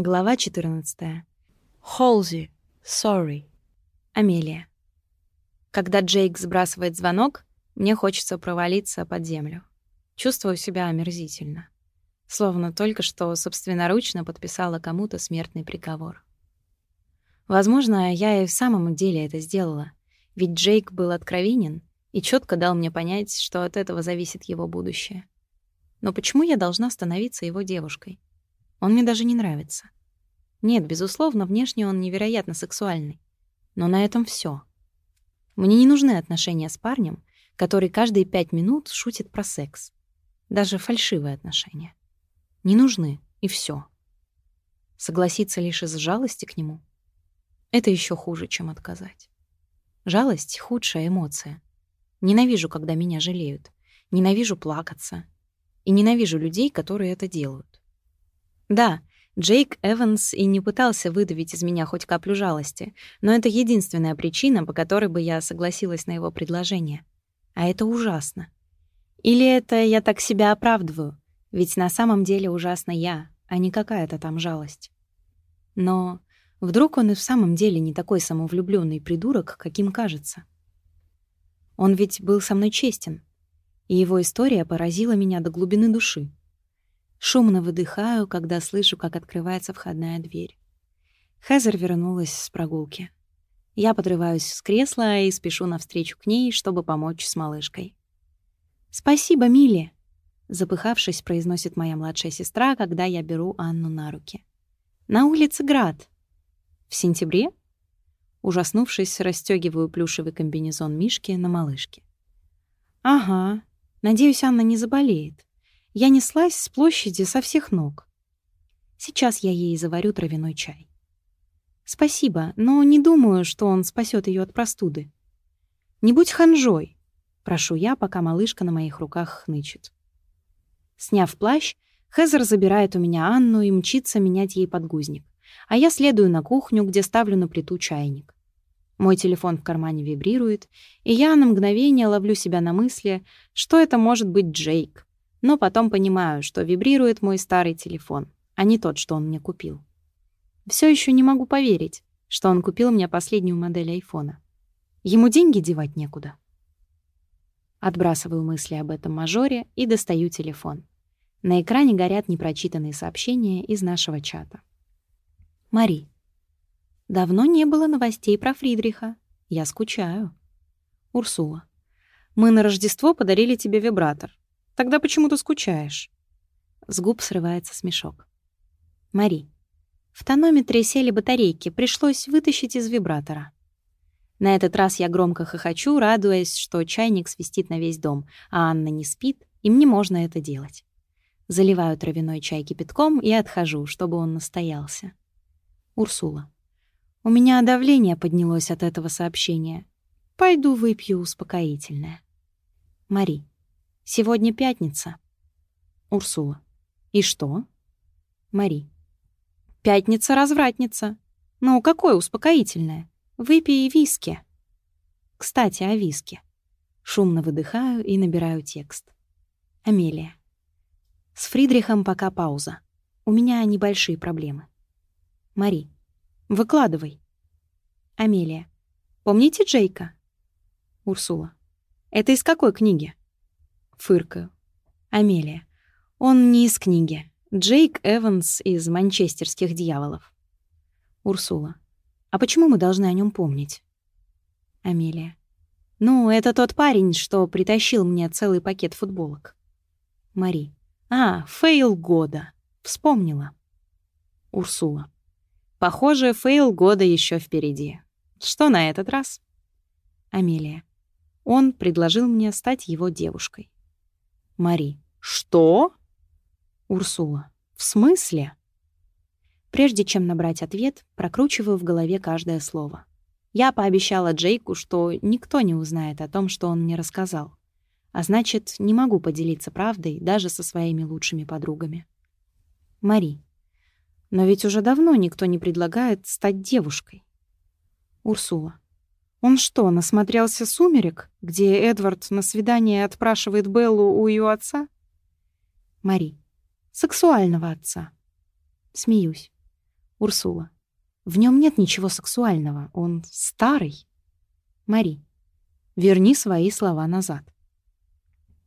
Глава 14. Холзи. Sorry. Амелия. Когда Джейк сбрасывает звонок, мне хочется провалиться под землю. Чувствую себя омерзительно. Словно только что собственноручно подписала кому-то смертный приговор. Возможно, я и в самом деле это сделала, ведь Джейк был откровенен и четко дал мне понять, что от этого зависит его будущее. Но почему я должна становиться его девушкой? Он мне даже не нравится. Нет, безусловно, внешне он невероятно сексуальный. Но на этом все. Мне не нужны отношения с парнем, который каждые пять минут шутит про секс. Даже фальшивые отношения. Не нужны, и все. Согласиться лишь из жалости к нему — это еще хуже, чем отказать. Жалость — худшая эмоция. Ненавижу, когда меня жалеют. Ненавижу плакаться. И ненавижу людей, которые это делают. Да, Джейк Эванс и не пытался выдавить из меня хоть каплю жалости, но это единственная причина, по которой бы я согласилась на его предложение. А это ужасно. Или это я так себя оправдываю, ведь на самом деле ужасно я, а не какая-то там жалость. Но вдруг он и в самом деле не такой самовлюбленный придурок, каким кажется. Он ведь был со мной честен, и его история поразила меня до глубины души. Шумно выдыхаю, когда слышу, как открывается входная дверь. Хезер вернулась с прогулки. Я подрываюсь с кресла и спешу навстречу к ней, чтобы помочь с малышкой. «Спасибо, Милли!» — запыхавшись, произносит моя младшая сестра, когда я беру Анну на руки. «На улице град». «В сентябре?» Ужаснувшись, расстёгиваю плюшевый комбинезон Мишки на малышке. «Ага. Надеюсь, Анна не заболеет». Я неслась с площади со всех ног. Сейчас я ей заварю травяной чай. Спасибо, но не думаю, что он спасет ее от простуды. Не будь ханжой, прошу я, пока малышка на моих руках хнычет. Сняв плащ, Хезер забирает у меня Анну и мчится менять ей подгузник, а я следую на кухню, где ставлю на плиту чайник. Мой телефон в кармане вибрирует, и я на мгновение ловлю себя на мысли, что это может быть Джейк. Но потом понимаю, что вибрирует мой старый телефон, а не тот, что он мне купил. Все еще не могу поверить, что он купил мне последнюю модель айфона. Ему деньги девать некуда. Отбрасываю мысли об этом мажоре и достаю телефон. На экране горят непрочитанные сообщения из нашего чата. Мари. Давно не было новостей про Фридриха. Я скучаю. Урсула. Мы на Рождество подарили тебе вибратор. Тогда почему ты скучаешь?» С губ срывается смешок. «Мари, в тонометре сели батарейки, пришлось вытащить из вибратора». На этот раз я громко хохочу, радуясь, что чайник свистит на весь дом, а Анна не спит, и мне можно это делать. Заливаю травяной чай кипятком и отхожу, чтобы он настоялся. Урсула. У меня давление поднялось от этого сообщения. Пойду выпью успокоительное. Мари. Сегодня пятница. Урсула. И что? Мари. Пятница-развратница. Ну, какое успокоительное? Выпей виски. Кстати, о виске. Шумно выдыхаю и набираю текст. Амелия. С Фридрихом пока пауза. У меня небольшие проблемы. Мари. Выкладывай. Амелия. Помните Джейка? Урсула. Это из какой книги? Фыркаю. Амелия. Он не из книги. Джейк Эванс из «Манчестерских дьяволов». Урсула. А почему мы должны о нем помнить? Амелия. Ну, это тот парень, что притащил мне целый пакет футболок. Мари. А, фейл года. Вспомнила. Урсула. Похоже, фейл года еще впереди. Что на этот раз? Амелия. Он предложил мне стать его девушкой. Мари. «Что?» Урсула. «В смысле?» Прежде чем набрать ответ, прокручиваю в голове каждое слово. Я пообещала Джейку, что никто не узнает о том, что он мне рассказал. А значит, не могу поделиться правдой даже со своими лучшими подругами. Мари. Но ведь уже давно никто не предлагает стать девушкой. Урсула. Он что, насмотрелся «Сумерек», где Эдвард на свидание отпрашивает Беллу у ее отца? Мари. Сексуального отца. Смеюсь. Урсула. В нем нет ничего сексуального. Он старый. Мари. Верни свои слова назад.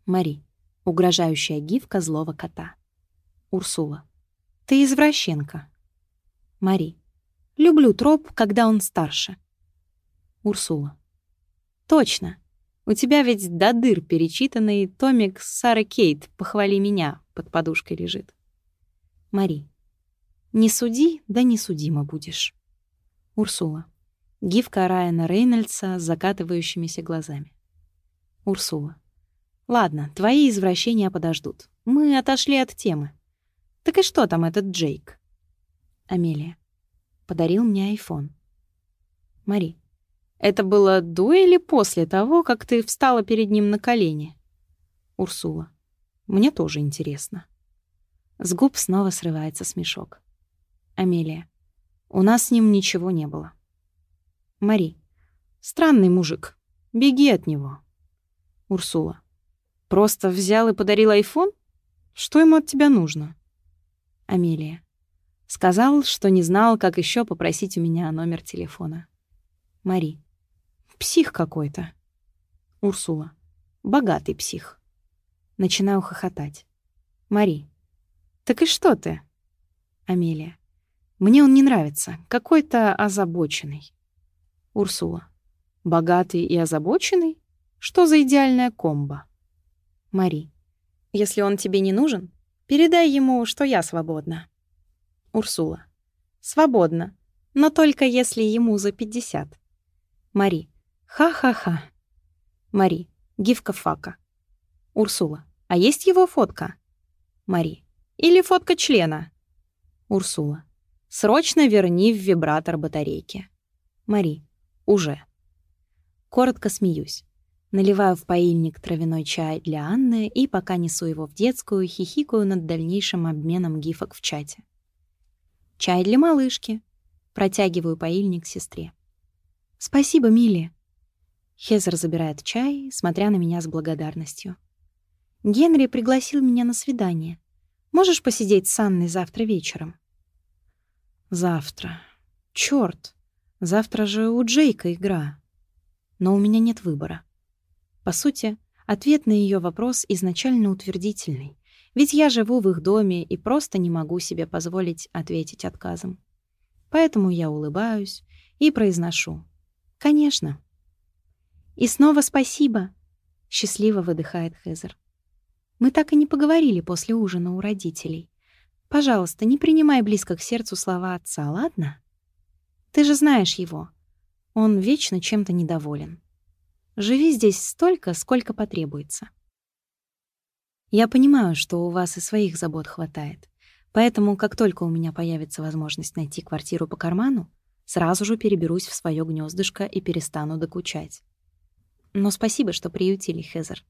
Мари. Угрожающая гифка злого кота. Урсула. Ты извращенка. Мари. Люблю троп, когда он старше. Урсула. Точно. У тебя ведь до дыр перечитанный томик Сары Кейт «Похвали меня» под подушкой лежит. Мари. Не суди, да не судима будешь. Урсула. Гифка Райана Рейнольдса с закатывающимися глазами. Урсула. Ладно, твои извращения подождут. Мы отошли от темы. Так и что там этот Джейк? Амелия. Подарил мне айфон. Мари. Это было до или после того, как ты встала перед ним на колени? Урсула. Мне тоже интересно. С губ снова срывается смешок. Амелия. У нас с ним ничего не было. Мари. Странный мужик. Беги от него. Урсула. Просто взял и подарил айфон? Что ему от тебя нужно? Амелия. Сказал, что не знал, как еще попросить у меня номер телефона. Мари. Псих какой-то. Урсула. Богатый псих. Начинаю хохотать. Мари. Так и что ты? Амелия. Мне он не нравится. Какой-то озабоченный. Урсула. Богатый и озабоченный? Что за идеальная комба? Мари. Если он тебе не нужен, передай ему, что я свободна. Урсула. Свободна, но только если ему за пятьдесят. Мари. Ха-ха-ха. Мари. Гифка фака. Урсула. А есть его фотка? Мари. Или фотка члена? Урсула. Срочно верни в вибратор батарейки. Мари. Уже. Коротко смеюсь. Наливаю в поильник травяной чай для Анны и, пока несу его в детскую, хихикаю над дальнейшим обменом гифок в чате. «Чай для малышки». Протягиваю поильник сестре. «Спасибо, Милли». Хезер забирает чай, смотря на меня с благодарностью. «Генри пригласил меня на свидание. Можешь посидеть с Анной завтра вечером?» «Завтра. Чёрт! Завтра же у Джейка игра. Но у меня нет выбора». По сути, ответ на её вопрос изначально утвердительный, ведь я живу в их доме и просто не могу себе позволить ответить отказом. Поэтому я улыбаюсь и произношу «Конечно». «И снова спасибо!» — счастливо выдыхает Хезер. «Мы так и не поговорили после ужина у родителей. Пожалуйста, не принимай близко к сердцу слова отца, ладно? Ты же знаешь его. Он вечно чем-то недоволен. Живи здесь столько, сколько потребуется». Я понимаю, что у вас и своих забот хватает. Поэтому, как только у меня появится возможность найти квартиру по карману, сразу же переберусь в свое гнездышко и перестану докучать. Но спасибо, что приютили, Хезер.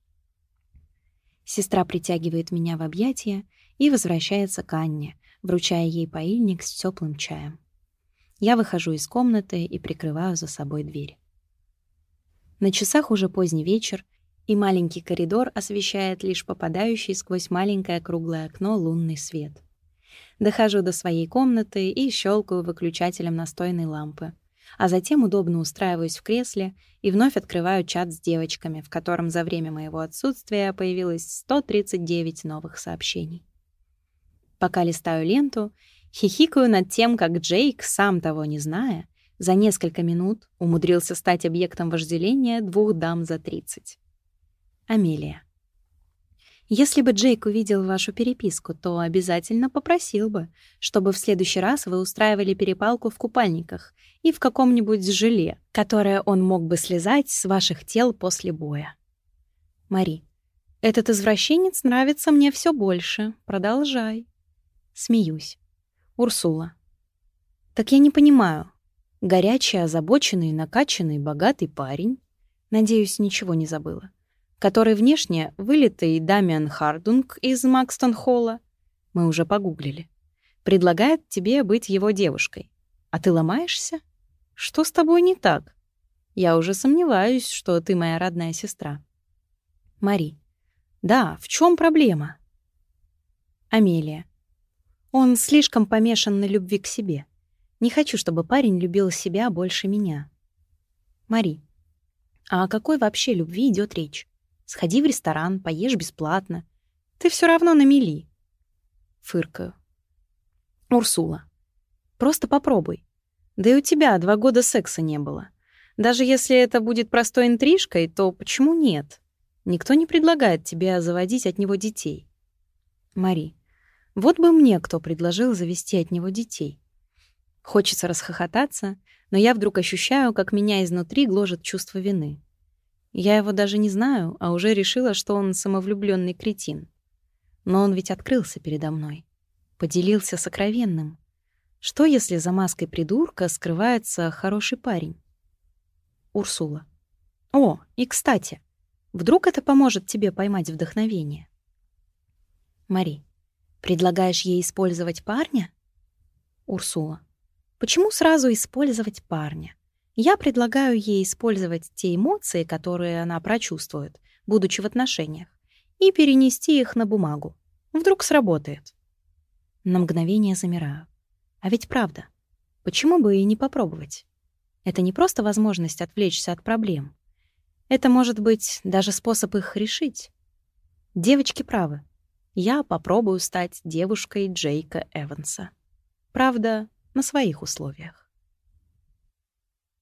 Сестра притягивает меня в объятия и возвращается к Анне, вручая ей поильник с теплым чаем. Я выхожу из комнаты и прикрываю за собой дверь. На часах уже поздний вечер, и маленький коридор освещает лишь попадающий сквозь маленькое круглое окно лунный свет. Дохожу до своей комнаты и щелкаю выключателем настольной лампы а затем удобно устраиваюсь в кресле и вновь открываю чат с девочками, в котором за время моего отсутствия появилось 139 новых сообщений. Пока листаю ленту, хихикаю над тем, как Джейк, сам того не зная, за несколько минут умудрился стать объектом вожделения двух дам за 30. Амелия. Если бы Джейк увидел вашу переписку, то обязательно попросил бы, чтобы в следующий раз вы устраивали перепалку в купальниках и в каком-нибудь желе, которое он мог бы слезать с ваших тел после боя. Мари. Этот извращенец нравится мне все больше. Продолжай. Смеюсь. Урсула. Так я не понимаю. Горячий, озабоченный, накачанный, богатый парень. Надеюсь, ничего не забыла который внешне вылитый Дамиан Хардунг из Макстон-Холла, мы уже погуглили, предлагает тебе быть его девушкой. А ты ломаешься? Что с тобой не так? Я уже сомневаюсь, что ты моя родная сестра. Мари. Да, в чем проблема? Амелия. Он слишком помешан на любви к себе. Не хочу, чтобы парень любил себя больше меня. Мари. А о какой вообще любви идет речь? Сходи в ресторан, поешь бесплатно. Ты все равно на мели. Фыркаю. Урсула. Просто попробуй. Да и у тебя два года секса не было. Даже если это будет простой интрижкой, то почему нет? Никто не предлагает тебе заводить от него детей. Мари. Вот бы мне кто предложил завести от него детей. Хочется расхохотаться, но я вдруг ощущаю, как меня изнутри гложет чувство вины. Я его даже не знаю, а уже решила, что он самовлюбленный кретин. Но он ведь открылся передо мной. Поделился сокровенным. Что, если за маской придурка скрывается хороший парень? Урсула. О, и кстати, вдруг это поможет тебе поймать вдохновение? Мари. Предлагаешь ей использовать парня? Урсула. Почему сразу использовать парня? Я предлагаю ей использовать те эмоции, которые она прочувствует, будучи в отношениях, и перенести их на бумагу. Вдруг сработает. На мгновение замираю. А ведь правда. Почему бы и не попробовать? Это не просто возможность отвлечься от проблем. Это может быть даже способ их решить. Девочки правы. Я попробую стать девушкой Джейка Эванса. Правда, на своих условиях.